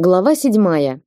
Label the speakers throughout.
Speaker 1: Глава седьмая.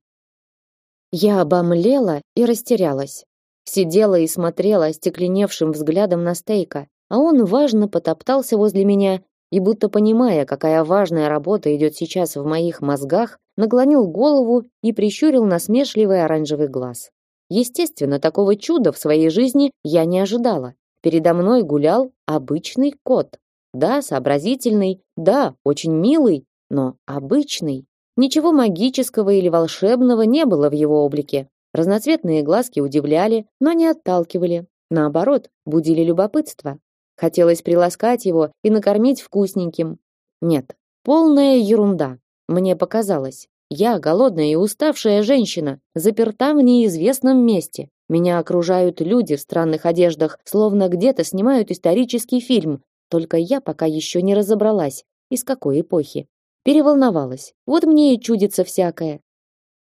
Speaker 1: Я обомлела и растерялась. Сидела и смотрела остекленевшим взглядом на Стейка, а он важно потоптался возле меня и, будто понимая, какая важная работа идет сейчас в моих мозгах, наклонил голову и прищурил насмешливый оранжевый глаз. Естественно, такого чуда в своей жизни я не ожидала. Передо мной гулял обычный кот. Да, сообразительный, да, очень милый, но обычный. Ничего магического или волшебного не было в его облике. Разноцветные глазки удивляли, но не отталкивали. Наоборот, будили любопытство. Хотелось приласкать его и накормить вкусненьким. Нет, полная ерунда. Мне показалось. Я, голодная и уставшая женщина, заперта в неизвестном месте. Меня окружают люди в странных одеждах, словно где-то снимают исторический фильм. Только я пока еще не разобралась, из какой эпохи. Переволновалась. Вот мне и чудится всякое.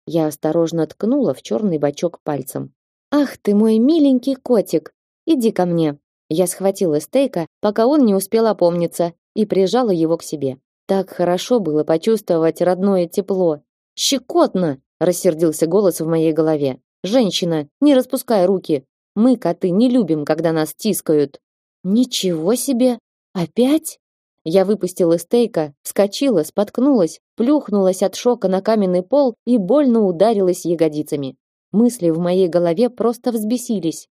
Speaker 1: Я осторожно ткнула в черный бачок пальцем. Ах ты мой миленький котик, иди ко мне. Я схватила стейка, пока он не успел опомниться, и прижала его к себе. Так хорошо было почувствовать родное тепло. Щекотно, рассердился голос в моей голове. Женщина, не распускай руки. Мы коты не любим, когда нас тискают. Ничего себе! Опять? Я выпустила стейка, вскочила, споткнулась, плюхнулась от шока на каменный пол и больно ударилась ягодицами. Мысли в моей голове просто взбесились.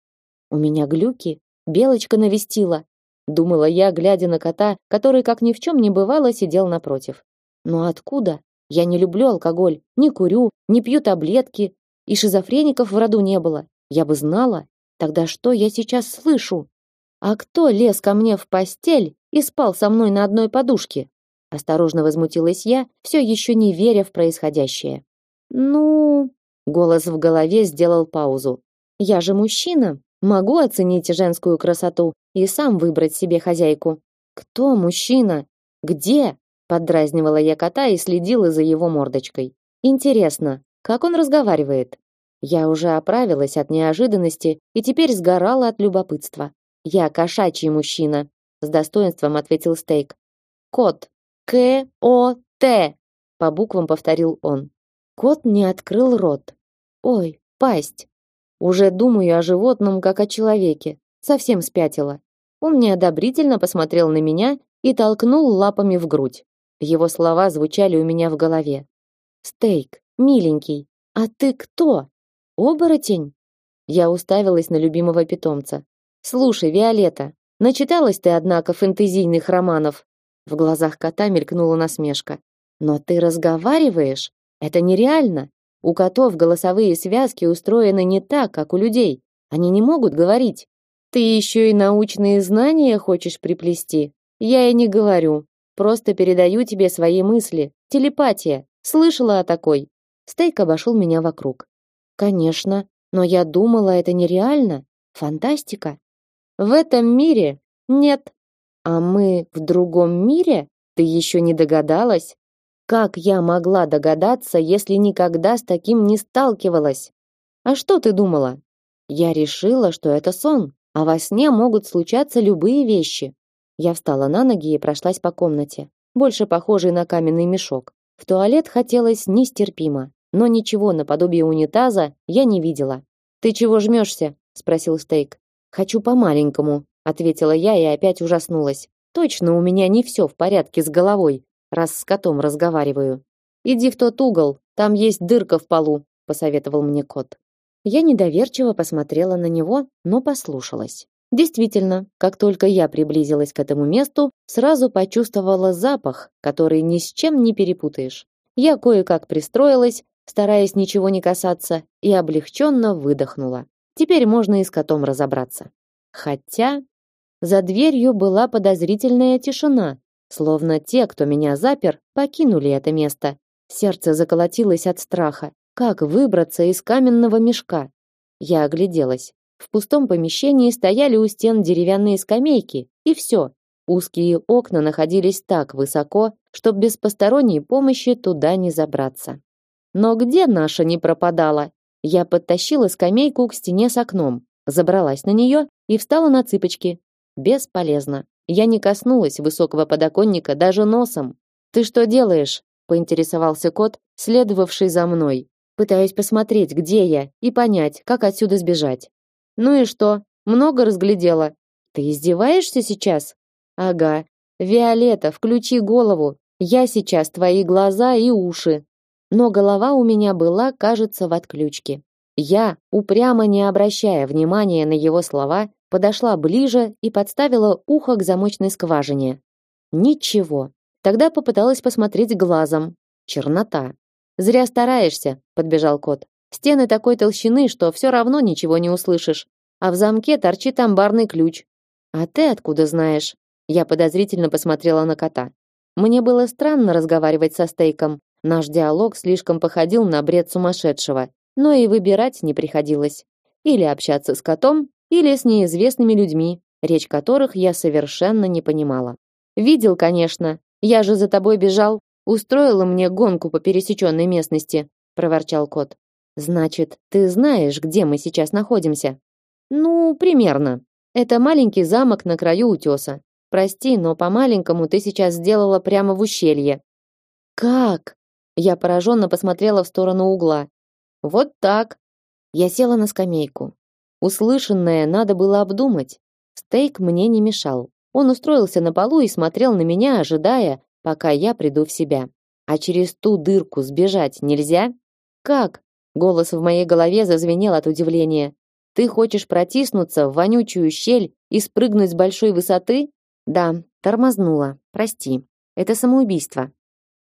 Speaker 1: У меня глюки, белочка навестила, думала я, глядя на кота, который как ни в чем не бывало сидел напротив. Но откуда? Я не люблю алкоголь, не курю, не пью таблетки, и шизофреников в роду не было. Я бы знала. Тогда что я сейчас слышу? А кто лез ко мне в постель и спал со мной на одной подушке. Осторожно возмутилась я, все еще не веря в происходящее. Ну, голос в голове сделал паузу. Я же мужчина, могу оценить женскую красоту и сам выбрать себе хозяйку. Кто мужчина? Где? Поддразнивала я кота и следила за его мордочкой. Интересно, как он разговаривает? Я уже оправилась от неожиданности и теперь сгорала от любопытства. Я кошачий мужчина, с достоинством ответил Стейк. Кот. К О Т. По буквам повторил он. Кот не открыл рот. Ой, пасть. Уже думаю о животном, как о человеке. Совсем спятила. Он неодобрительно посмотрел на меня и толкнул лапами в грудь. Его слова звучали у меня в голове. Стейк, миленький, а ты кто? Оборотень? Я уставилась на любимого питомца. Слушай, Виолетта, Начиталась ты, однако, фэнтезийных романов. В глазах кота мелькнула насмешка. Но ты разговариваешь? Это нереально. У котов голосовые связки устроены не так, как у людей. Они не могут говорить. Ты еще и научные знания хочешь приплести? Я и не говорю. Просто передаю тебе свои мысли. Телепатия. Слышала о такой? Стейк обошел меня вокруг. Конечно, но я думала, это нереально. Фантастика. В этом мире нет. А мы в другом мире? Ты еще не догадалась? Как я могла догадаться, если никогда с таким не сталкивалась? А что ты думала? Я решила, что это сон, а во сне могут случаться любые вещи. Я встала на ноги и прошлась по комнате, больше похожей на каменный мешок. В туалет хотелось нестерпимо, но ничего наподобие унитаза я не видела. Ты чего жмешься? спросил Стейк. Хочу по-маленькому, ответила я и опять ужаснулась. Точно у меня не все в порядке с головой, раз с котом разговариваю. Иди в тот угол, там есть дырка в полу, посоветовал мне кот. Я недоверчиво посмотрела на него, но послушалась. Действительно, как только я приблизилась к этому месту, сразу почувствовала запах, который ни с чем не перепутаешь. Я кое-как пристроилась, стараясь ничего не касаться, и облегченно выдохнула. Теперь можно и с котом разобраться. Хотя за дверью была подозрительная тишина, словно те, кто меня запер, покинули это место. Сердце заколотилось от страха. Как выбраться из каменного мешка? Я огляделась. В пустом помещении стояли у стен деревянные скамейки, и все. Узкие окна находились так высоко, что без посторонней помощи туда не забраться. Но где наша не пропадала? Я подтащила скамейку к стене с окном, забралась на нее и встала на цыпочки. Бесполезно. Я не коснулась высокого подоконника даже носом. Ты что делаешь? поинтересовался кот, следовавший за мной. Пытаюсь посмотреть, где я, и понять, как отсюда сбежать. Ну и что? Много разглядела. Ты издеваешься сейчас? Ага. Виолетта, включи голову. Я сейчас твои глаза и уши. Но голова у меня была, кажется, в отключке. Я, упрямо не обращая внимания на его слова, подошла ближе и подставила ухо к замочной скважине. Ничего. Тогда попыталась посмотреть глазом. Чернота. Зря стараешься, подбежал кот. Стены такой толщины, что все равно ничего не услышишь. А в замке торчит амбарный ключ. А ты откуда знаешь? Я подозрительно посмотрела на кота. Мне было странно разговаривать со Стейком. Наш диалог слишком походил на бред сумасшедшего но и выбирать не приходилось. Или общаться с котом, или с неизвестными людьми, речь которых я совершенно не понимала. Видел, конечно. Я же за тобой бежал, устроила мне гонку по пересеченной местности, проворчал кот. Значит, ты знаешь, где мы сейчас находимся? Ну, примерно. Это маленький замок на краю утеса. Прости, но по-маленькому ты сейчас сделала прямо в ущелье. Как? Я пораженно посмотрела в сторону угла. Вот так. Я села на скамейку. Услышанное надо было обдумать. Стейк мне не мешал. Он устроился на полу и смотрел на меня, ожидая, пока я приду в себя. А через ту дырку сбежать нельзя? Как? Голос в моей голове зазвенел от удивления. Ты хочешь протиснуться в вонючую щель и спрыгнуть с большой высоты? Да, тормознула. Прости. Это самоубийство.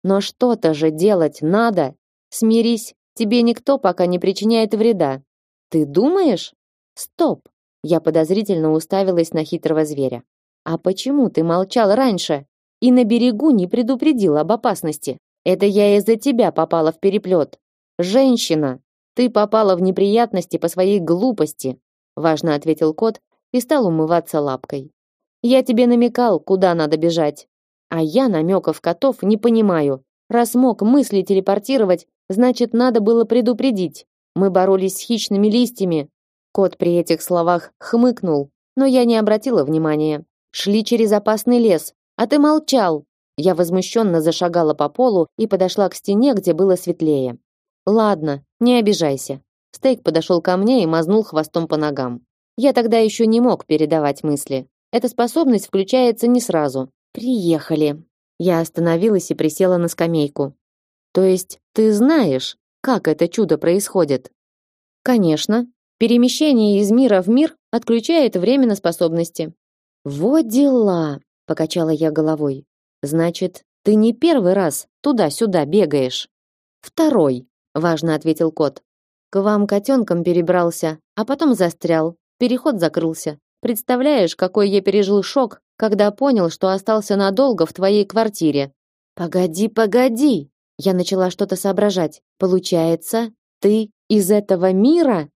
Speaker 1: Но что-то же делать надо. Смирись, Тебе никто пока не причиняет вреда. Ты думаешь? Стоп. Я подозрительно уставилась на хитрого зверя. А почему ты молчал раньше и на берегу не предупредил об опасности? Это я из-за тебя попала в переплет. Женщина, ты попала в неприятности по своей глупости, важно ответил кот и стал умываться лапкой. Я тебе намекал, куда надо бежать. А я намеков котов не понимаю. Раз мог мысли телепортировать, Значит, надо было предупредить. Мы боролись с хищными листьями. Кот при этих словах хмыкнул, но я не обратила внимания. Шли через опасный лес, а ты молчал. Я возмущенно зашагала по полу и подошла к стене, где было светлее. Ладно, не обижайся. Стейк подошел ко мне и мазнул хвостом по ногам. Я тогда еще не мог передавать мысли. Эта способность включается не сразу. Приехали. Я остановилась и присела на скамейку. То есть ты знаешь, как это чудо происходит? Конечно. Перемещение из мира в мир отключает временно способности. Вот дела, покачала я головой. Значит, ты не первый раз туда-сюда бегаешь. Второй, важно ответил кот. К вам котенком перебрался, а потом застрял. Переход закрылся. Представляешь, какой я пережил шок, когда понял, что остался надолго в твоей квартире. Погоди, погоди, я начала что-то соображать. Получается, ты из этого мира?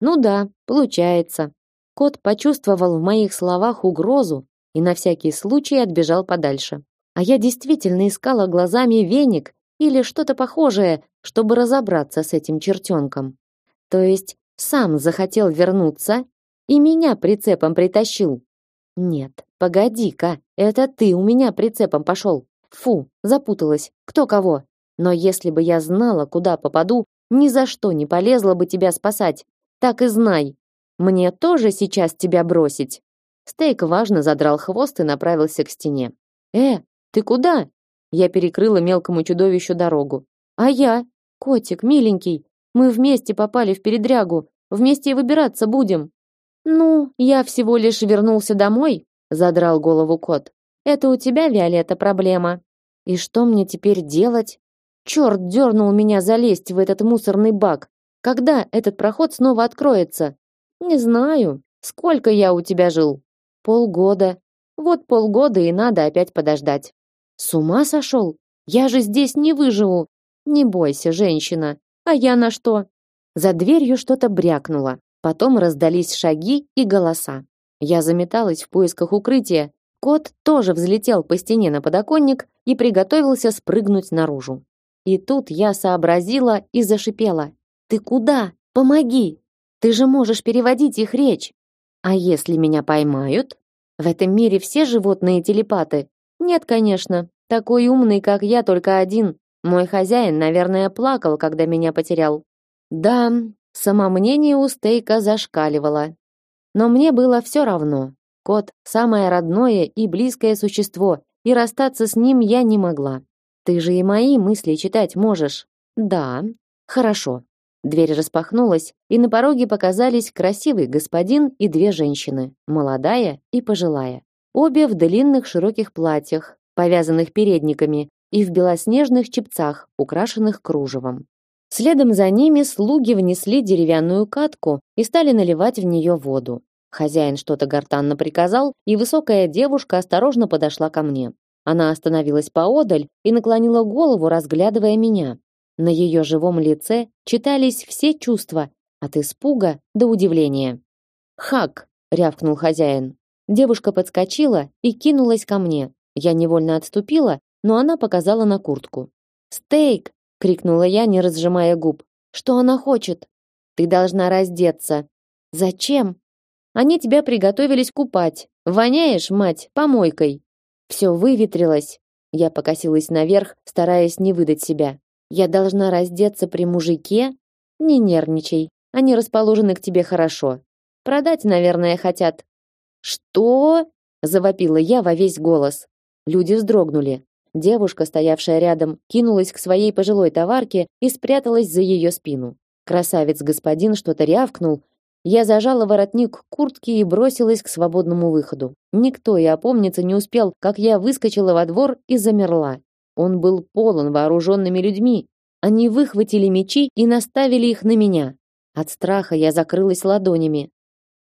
Speaker 1: Ну да, получается. Кот почувствовал в моих словах угрозу и на всякий случай отбежал подальше. А я действительно искала глазами веник или что-то похожее, чтобы разобраться с этим чертенком. То есть сам захотел вернуться и меня прицепом притащил. Нет, погоди-ка, это ты у меня прицепом пошел. Фу, запуталась. Кто кого? Но если бы я знала, куда попаду, ни за что не полезла бы тебя спасать. Так и знай. Мне тоже сейчас тебя бросить. Стейк важно задрал хвост и направился к стене. Э, ты куда? Я перекрыла мелкому чудовищу дорогу. А я, котик, миленький, мы вместе попали в передрягу, вместе и выбираться будем. Ну, я всего лишь вернулся домой, задрал голову кот. Это у тебя, Виолетта, проблема. И что мне теперь делать? Черт дернул меня залезть в этот мусорный бак. Когда этот проход снова откроется? Не знаю. Сколько я у тебя жил? Полгода. Вот полгода и надо опять подождать. С ума сошел? Я же здесь не выживу. Не бойся, женщина. А я на что? За дверью что-то брякнуло. Потом раздались шаги и голоса. Я заметалась в поисках укрытия. Кот тоже взлетел по стене на подоконник и приготовился спрыгнуть наружу. И тут я сообразила и зашипела. «Ты куда? Помоги! Ты же можешь переводить их речь!» «А если меня поймают?» «В этом мире все животные телепаты?» «Нет, конечно. Такой умный, как я, только один. Мой хозяин, наверное, плакал, когда меня потерял. Да, самомнение у Стейка зашкаливало. Но мне было все равно. Кот самое родное и близкое существо, и расстаться с ним я не могла. Ты же и мои мысли читать можешь. Да. Хорошо. Дверь распахнулась, и на пороге показались красивый господин и две женщины, молодая и пожилая. Обе в длинных широких платьях, повязанных передниками, и в белоснежных чепцах, украшенных кружевом. Следом за ними слуги внесли деревянную катку и стали наливать в нее воду. Хозяин что-то гортанно приказал, и высокая девушка осторожно подошла ко мне. Она остановилась поодаль и наклонила голову, разглядывая меня. На ее живом лице читались все чувства, от испуга до удивления. «Хак!» — рявкнул хозяин. Девушка подскочила и кинулась ко мне. Я невольно отступила, но она показала на куртку. «Стейк!» — крикнула я, не разжимая губ. «Что она хочет?» «Ты должна раздеться». «Зачем?» «Они тебя приготовились купать. Воняешь, мать, помойкой». Все выветрилось. Я покосилась наверх, стараясь не выдать себя. «Я должна раздеться при мужике?» «Не нервничай. Они расположены к тебе хорошо. Продать, наверное, хотят». «Что?» — завопила я во весь голос. Люди вздрогнули. Девушка, стоявшая рядом, кинулась к своей пожилой товарке и спряталась за ее спину. Красавец-господин что-то рявкнул. Я зажала воротник куртки и бросилась к свободному выходу. Никто и опомниться не успел, как я выскочила во двор и замерла. Он был полон вооруженными людьми. Они выхватили мечи и наставили их на меня. От страха я закрылась ладонями.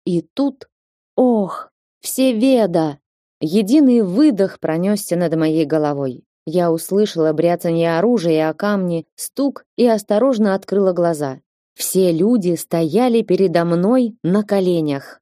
Speaker 1: И тут... Ох, все веда! Единый выдох пронесся над моей головой. Я услышала бряцанье оружия о камни, стук и осторожно открыла глаза. Все люди стояли передо мной на коленях.